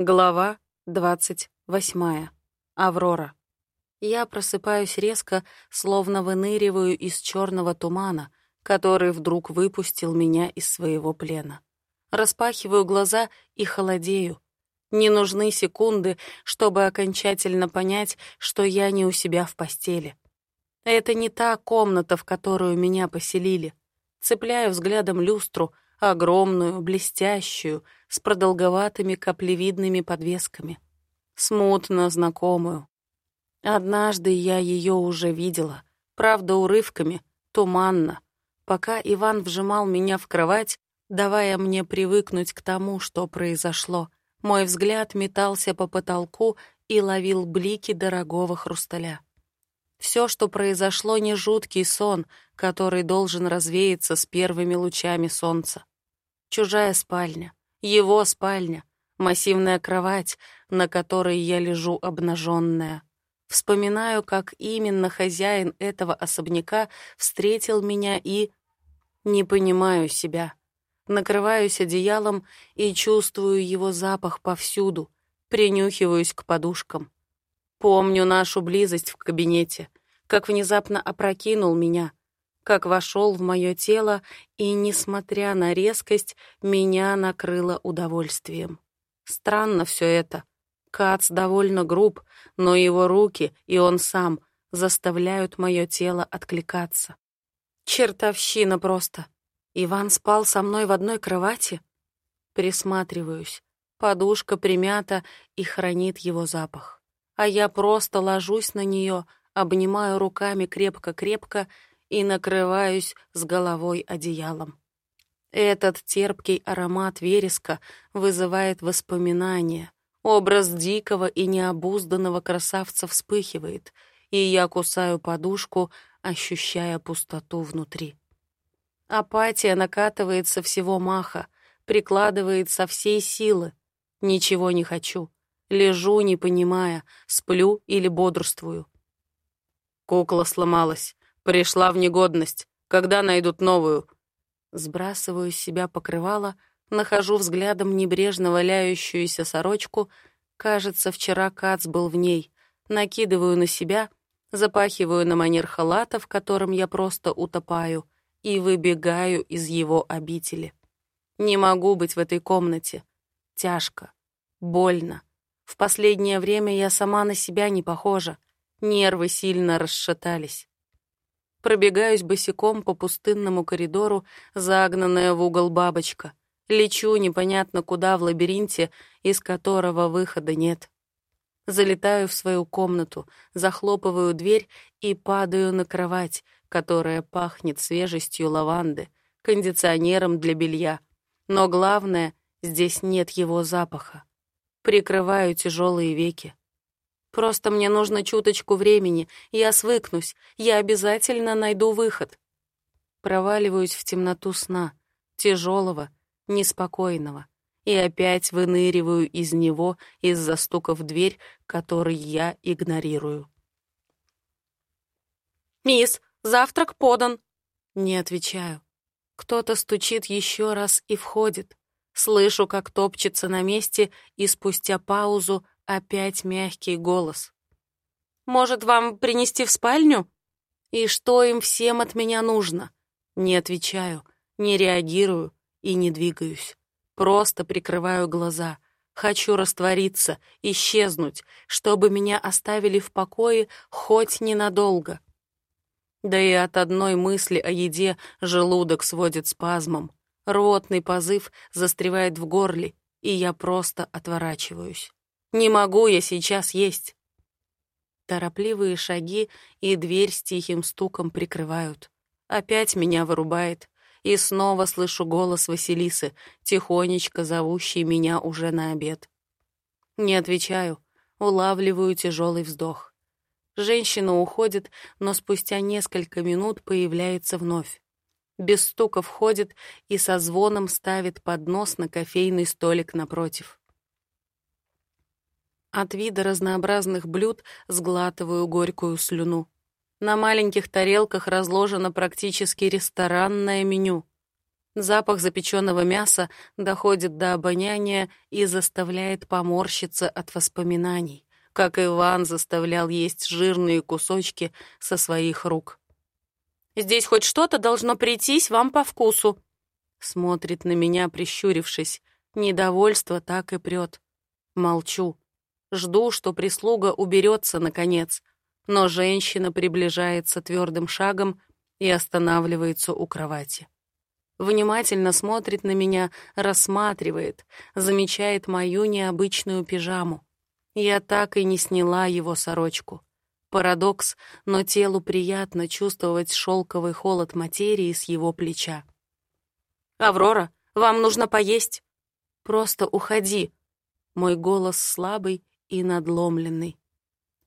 Глава двадцать восьмая. Аврора. Я просыпаюсь резко, словно выныриваю из черного тумана, который вдруг выпустил меня из своего плена. Распахиваю глаза и холодею. Не нужны секунды, чтобы окончательно понять, что я не у себя в постели. Это не та комната, в которую меня поселили. Цепляю взглядом люстру — огромную, блестящую, с продолговатыми каплевидными подвесками. Смутно знакомую. Однажды я ее уже видела, правда, урывками, туманно, пока Иван вжимал меня в кровать, давая мне привыкнуть к тому, что произошло. Мой взгляд метался по потолку и ловил блики дорогого хрусталя. Все, что произошло, не жуткий сон, который должен развеяться с первыми лучами солнца. Чужая спальня, его спальня, массивная кровать, на которой я лежу обнаженная. Вспоминаю, как именно хозяин этого особняка встретил меня и... Не понимаю себя. Накрываюсь одеялом и чувствую его запах повсюду, принюхиваюсь к подушкам. Помню нашу близость в кабинете, как внезапно опрокинул меня, как вошел в мое тело, и, несмотря на резкость, меня накрыло удовольствием. Странно все это. Кац довольно груб, но его руки и он сам заставляют мое тело откликаться. Чертовщина просто. Иван спал со мной в одной кровати? Присматриваюсь. Подушка примята и хранит его запах. А я просто ложусь на нее, обнимаю руками крепко-крепко и накрываюсь с головой одеялом. Этот терпкий аромат вереска вызывает воспоминания. Образ дикого и необузданного красавца вспыхивает, и я кусаю подушку, ощущая пустоту внутри. Апатия накатывает со всего маха, прикладывает со всей силы. Ничего не хочу. Лежу, не понимая, сплю или бодрствую. Кукла сломалась. Пришла в негодность. Когда найдут новую? Сбрасываю с себя покрывало, нахожу взглядом небрежно валяющуюся сорочку. Кажется, вчера Кац был в ней. Накидываю на себя, запахиваю на манер халата, в котором я просто утопаю, и выбегаю из его обители. Не могу быть в этой комнате. Тяжко. Больно. В последнее время я сама на себя не похожа. Нервы сильно расшатались. Пробегаюсь босиком по пустынному коридору, загнанная в угол бабочка. Лечу непонятно куда в лабиринте, из которого выхода нет. Залетаю в свою комнату, захлопываю дверь и падаю на кровать, которая пахнет свежестью лаванды, кондиционером для белья. Но главное, здесь нет его запаха. Прикрываю тяжелые веки. Просто мне нужно чуточку времени, я свыкнусь, я обязательно найду выход. Проваливаюсь в темноту сна, тяжелого, неспокойного, и опять выныриваю из него из-за стука в дверь, который я игнорирую. «Мисс, завтрак подан!» Не отвечаю. Кто-то стучит еще раз и входит. Слышу, как топчется на месте, и спустя паузу Опять мягкий голос. «Может, вам принести в спальню?» «И что им всем от меня нужно?» Не отвечаю, не реагирую и не двигаюсь. Просто прикрываю глаза. Хочу раствориться, исчезнуть, чтобы меня оставили в покое хоть ненадолго. Да и от одной мысли о еде желудок сводит спазмом. Ротный позыв застревает в горле, и я просто отворачиваюсь. Не могу я сейчас есть. Торопливые шаги и дверь с тихим стуком прикрывают. Опять меня вырубает. И снова слышу голос Василисы, тихонечко зовущий меня уже на обед. Не отвечаю, улавливаю тяжелый вздох. Женщина уходит, но спустя несколько минут появляется вновь. Без стука входит и со звоном ставит поднос на кофейный столик напротив. От вида разнообразных блюд сглатываю горькую слюну. На маленьких тарелках разложено практически ресторанное меню. Запах запеченного мяса доходит до обоняния и заставляет поморщиться от воспоминаний, как Иван заставлял есть жирные кусочки со своих рук. «Здесь хоть что-то должно прийтись вам по вкусу», смотрит на меня, прищурившись. Недовольство так и прет. Молчу. Жду, что прислуга уберется, наконец. Но женщина приближается твердым шагом и останавливается у кровати внимательно смотрит на меня, рассматривает, замечает мою необычную пижаму. Я так и не сняла его сорочку. Парадокс, но телу приятно чувствовать шелковый холод материи с его плеча. «Аврора, вам нужно поесть!» «Просто уходи!» Мой голос слабый и надломленный.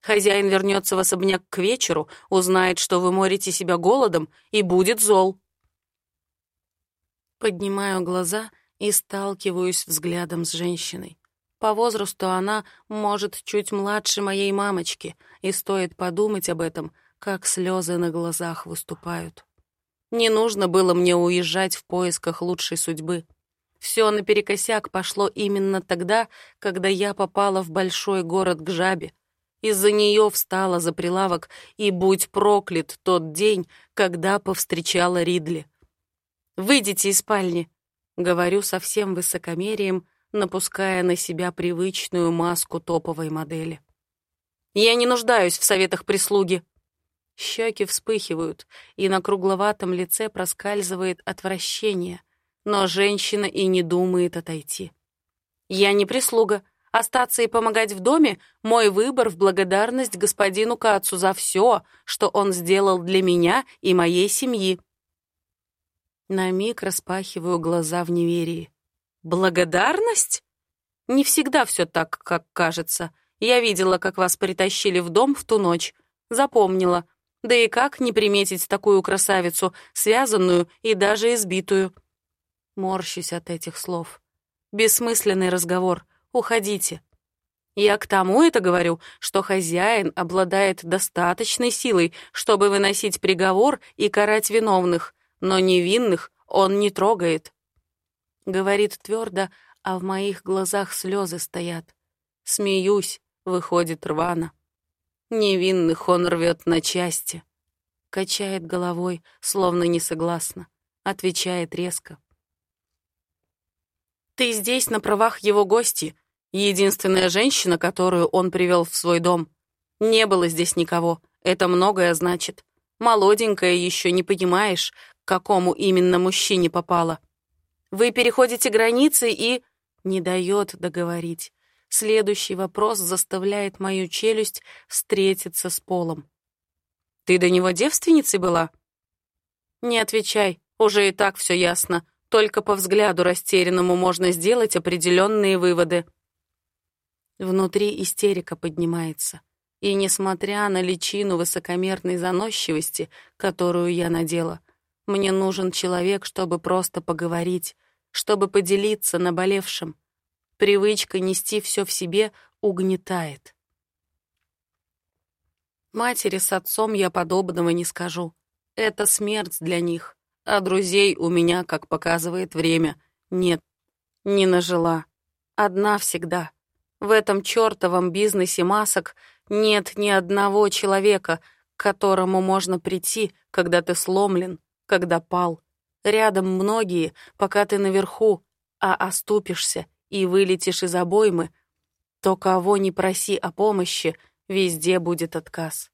Хозяин вернется в особняк к вечеру, узнает, что вы морите себя голодом, и будет зол. Поднимаю глаза и сталкиваюсь взглядом с женщиной. По возрасту она, может, чуть младше моей мамочки, и стоит подумать об этом, как слезы на глазах выступают. Не нужно было мне уезжать в поисках лучшей судьбы. Все наперекосяк пошло именно тогда, когда я попала в большой город к жабе. Из-за нее встала за прилавок, и будь проклят тот день, когда повстречала Ридли. Выйдите из спальни!» Говорю со всем высокомерием, напуская на себя привычную маску топовой модели. «Я не нуждаюсь в советах прислуги!» Щеки вспыхивают, и на кругловатом лице проскальзывает отвращение, но женщина и не думает отойти. «Я не прислуга. Остаться и помогать в доме — мой выбор в благодарность господину Кацу за все, что он сделал для меня и моей семьи. На миг распахиваю глаза в неверии. «Благодарность? Не всегда все так, как кажется. Я видела, как вас притащили в дом в ту ночь. Запомнила. Да и как не приметить такую красавицу, связанную и даже избитую?» Морщусь от этих слов. «Бессмысленный разговор. Уходите». Я к тому это говорю, что хозяин обладает достаточной силой, чтобы выносить приговор и карать виновных, но невинных он не трогает. Говорит твердо, а в моих глазах слезы стоят. Смеюсь, выходит рвано. Невинных он рвет на части. Качает головой, словно не согласна. Отвечает резко. Ты здесь на правах его гости, единственная женщина, которую он привел в свой дом. Не было здесь никого, это многое значит. Молоденькая еще не понимаешь, какому именно мужчине попало. Вы переходите границы и... Не дает договорить. Следующий вопрос заставляет мою челюсть встретиться с полом. «Ты до него девственницей была?» «Не отвечай, уже и так все ясно. Только по взгляду растерянному можно сделать определенные выводы». Внутри истерика поднимается. И несмотря на личину высокомерной заносчивости, которую я надела, мне нужен человек, чтобы просто поговорить, чтобы поделиться наболевшим. Привычка нести все в себе угнетает. Матери с отцом я подобного не скажу. Это смерть для них. А друзей у меня, как показывает время, нет. Не нажила. Одна всегда. В этом чертовом бизнесе масок нет ни одного человека, к которому можно прийти, когда ты сломлен, когда пал. Рядом многие, пока ты наверху, а оступишься и вылетишь из обоймы, то кого не проси о помощи, везде будет отказ.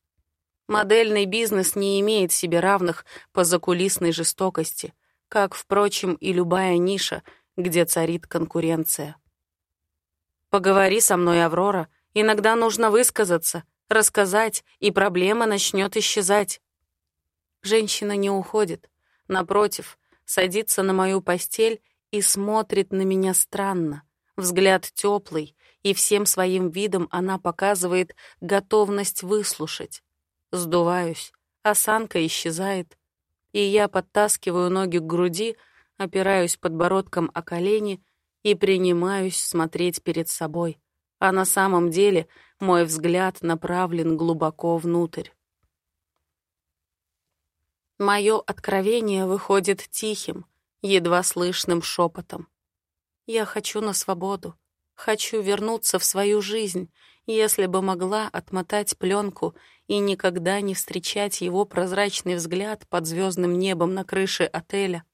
Модельный бизнес не имеет себе равных по закулисной жестокости, как, впрочем, и любая ниша, где царит конкуренция. Поговори со мной, Аврора, иногда нужно высказаться, рассказать, и проблема начнет исчезать. Женщина не уходит. Напротив, садится на мою постель и смотрит на меня странно. Взгляд теплый, и всем своим видом она показывает готовность выслушать. Сдуваюсь, осанка исчезает, и я подтаскиваю ноги к груди, опираюсь подбородком о колени и принимаюсь смотреть перед собой. А на самом деле мой взгляд направлен глубоко внутрь. Мое откровение выходит тихим, едва слышным шепотом. «Я хочу на свободу, хочу вернуться в свою жизнь, если бы могла отмотать пленку и никогда не встречать его прозрачный взгляд под звездным небом на крыше отеля».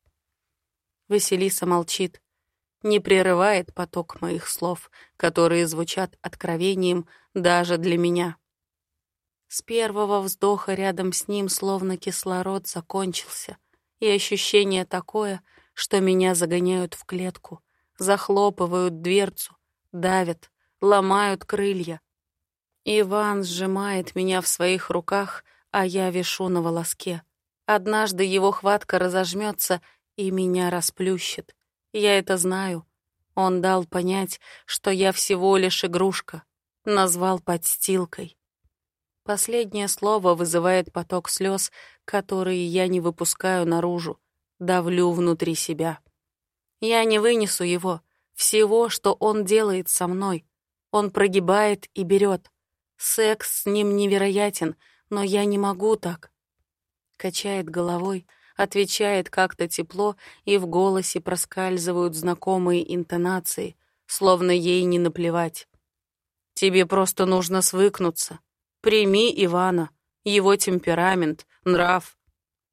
Василиса молчит, не прерывает поток моих слов, которые звучат откровением даже для меня. С первого вздоха рядом с ним словно кислород закончился, и ощущение такое, что меня загоняют в клетку, захлопывают дверцу, давят, ломают крылья. Иван сжимает меня в своих руках, а я вишу на волоске. Однажды его хватка разожмется и меня расплющит. Я это знаю. Он дал понять, что я всего лишь игрушка. Назвал подстилкой. Последнее слово вызывает поток слез, которые я не выпускаю наружу, давлю внутри себя. Я не вынесу его, всего, что он делает со мной. Он прогибает и берет. Секс с ним невероятен, но я не могу так. Качает головой, отвечает как-то тепло, и в голосе проскальзывают знакомые интонации, словно ей не наплевать. «Тебе просто нужно свыкнуться. Прими Ивана, его темперамент, нрав».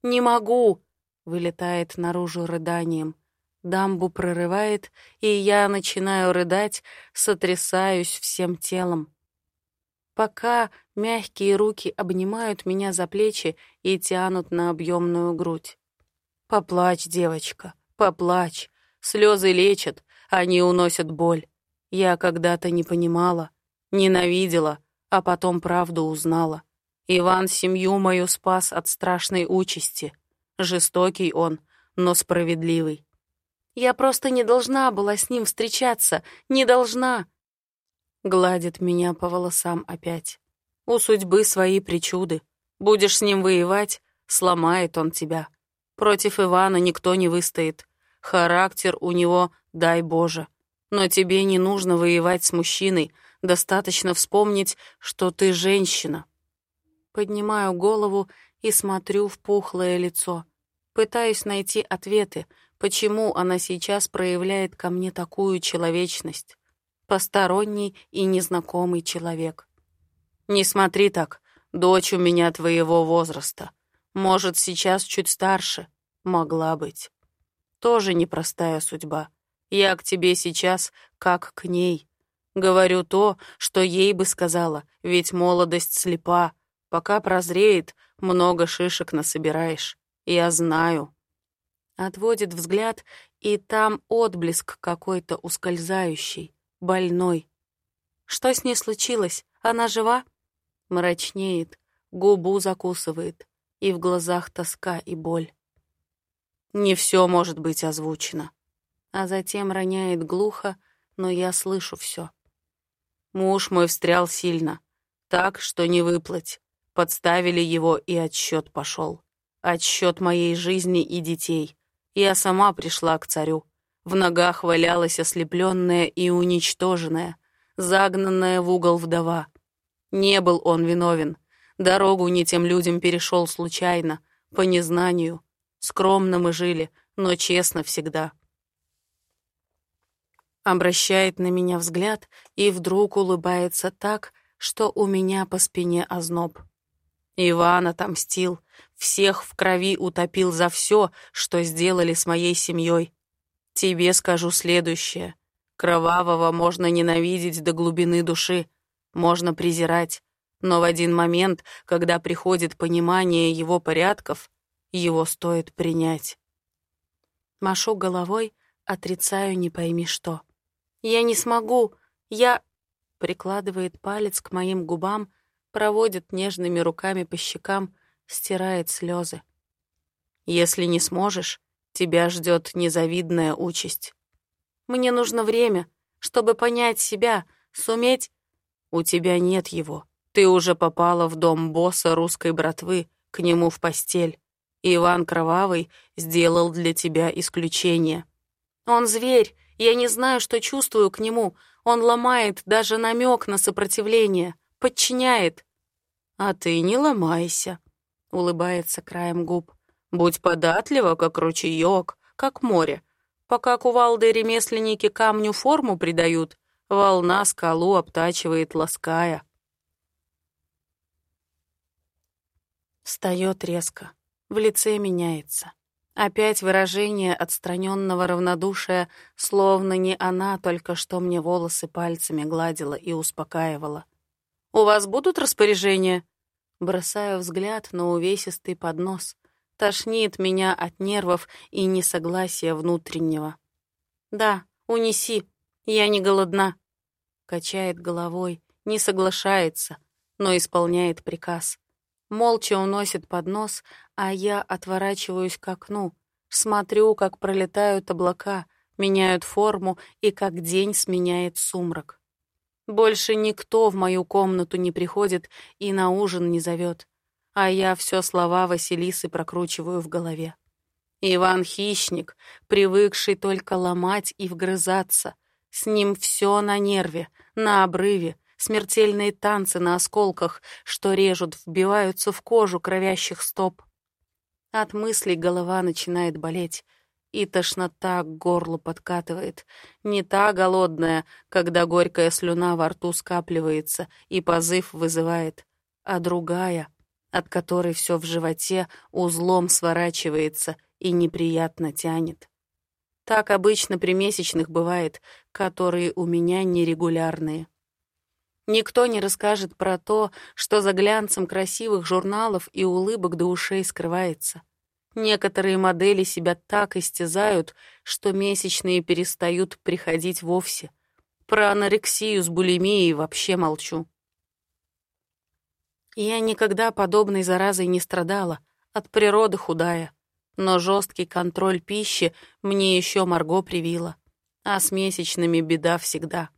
«Не могу!» — вылетает наружу рыданием. Дамбу прорывает, и я начинаю рыдать, сотрясаюсь всем телом. Пока мягкие руки обнимают меня за плечи и тянут на объемную грудь. Поплачь, девочка, поплачь. Слезы лечат, они уносят боль. Я когда-то не понимала, ненавидела, а потом правду узнала. Иван семью мою спас от страшной участи. Жестокий он, но справедливый. Я просто не должна была с ним встречаться, не должна. Гладит меня по волосам опять. У судьбы свои причуды. Будешь с ним воевать, сломает он тебя. Против Ивана никто не выстоит. Характер у него, дай Боже. Но тебе не нужно воевать с мужчиной, достаточно вспомнить, что ты женщина. Поднимаю голову и смотрю в пухлое лицо. Пытаюсь найти ответы, почему она сейчас проявляет ко мне такую человечность. Посторонний и незнакомый человек. Не смотри так, дочь у меня твоего возраста. Может, сейчас чуть старше. Могла быть. Тоже непростая судьба. Я к тебе сейчас как к ней. Говорю то, что ей бы сказала, ведь молодость слепа. Пока прозреет, много шишек насобираешь. Я знаю. Отводит взгляд, и там отблеск какой-то ускользающий, больной. Что с ней случилось? Она жива? Мрачнеет, губу закусывает и в глазах тоска и боль. Не все может быть озвучено. А затем роняет глухо, но я слышу все. Муж мой встрял сильно, так, что не выплыть. Подставили его, и отсчет пошел. Отсчет моей жизни и детей. Я сама пришла к царю. В ногах валялась ослепленная и уничтоженная, загнанная в угол вдова. Не был он виновен, Дорогу не тем людям перешел случайно, по незнанию. Скромно мы жили, но честно всегда. Обращает на меня взгляд и вдруг улыбается так, что у меня по спине озноб. Иван отомстил, всех в крови утопил за все, что сделали с моей семьей. Тебе скажу следующее. Кровавого можно ненавидеть до глубины души, можно презирать, но в один момент, когда приходит понимание его порядков, его стоит принять. Машу головой, отрицаю не пойми что. «Я не смогу! Я...» Прикладывает палец к моим губам, проводит нежными руками по щекам, стирает слезы. «Если не сможешь, тебя ждет незавидная участь. Мне нужно время, чтобы понять себя, суметь... У тебя нет его. Ты уже попала в дом босса русской братвы, к нему в постель. Иван Кровавый сделал для тебя исключение. Он зверь, я не знаю, что чувствую к нему. Он ломает даже намек на сопротивление, подчиняет. А ты не ломайся, улыбается краем губ. Будь податлива, как ручеек, как море. Пока кувалды ремесленники камню форму придают, волна скалу обтачивает, лаская. Встает резко, в лице меняется. Опять выражение отстраненного равнодушия, словно не она только что мне волосы пальцами гладила и успокаивала. «У вас будут распоряжения?» Бросаю взгляд на увесистый поднос. Тошнит меня от нервов и несогласия внутреннего. «Да, унеси, я не голодна». Качает головой, не соглашается, но исполняет приказ. Молча уносит поднос, а я отворачиваюсь к окну, смотрю, как пролетают облака, меняют форму и как день сменяет сумрак. Больше никто в мою комнату не приходит и на ужин не зовет а я все слова Василисы прокручиваю в голове. Иван — хищник, привыкший только ломать и вгрызаться. С ним все на нерве, на обрыве, смертельные танцы на осколках, что режут, вбиваются в кожу кровящих стоп. От мыслей голова начинает болеть, и тошнота к горлу подкатывает. Не та голодная, когда горькая слюна во рту скапливается и позыв вызывает, а другая — от которой все в животе узлом сворачивается и неприятно тянет. Так обычно при месячных бывает, которые у меня нерегулярные. Никто не расскажет про то, что за глянцем красивых журналов и улыбок до ушей скрывается. Некоторые модели себя так истязают, что месячные перестают приходить вовсе. Про анорексию с булимией вообще молчу. Я никогда подобной заразой не страдала, от природы худая. Но жесткий контроль пищи мне еще Марго привила. А с месячными беда всегда.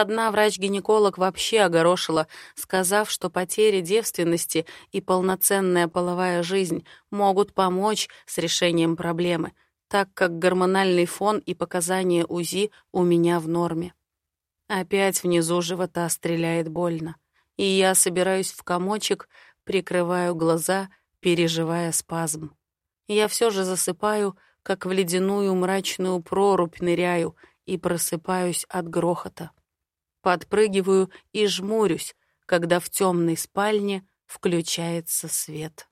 Одна врач-гинеколог вообще огорошила, сказав, что потеря девственности и полноценная половая жизнь могут помочь с решением проблемы, так как гормональный фон и показания УЗИ у меня в норме. Опять внизу живота стреляет больно и я собираюсь в комочек, прикрываю глаза, переживая спазм. Я все же засыпаю, как в ледяную мрачную прорубь ныряю и просыпаюсь от грохота. Подпрыгиваю и жмурюсь, когда в темной спальне включается свет.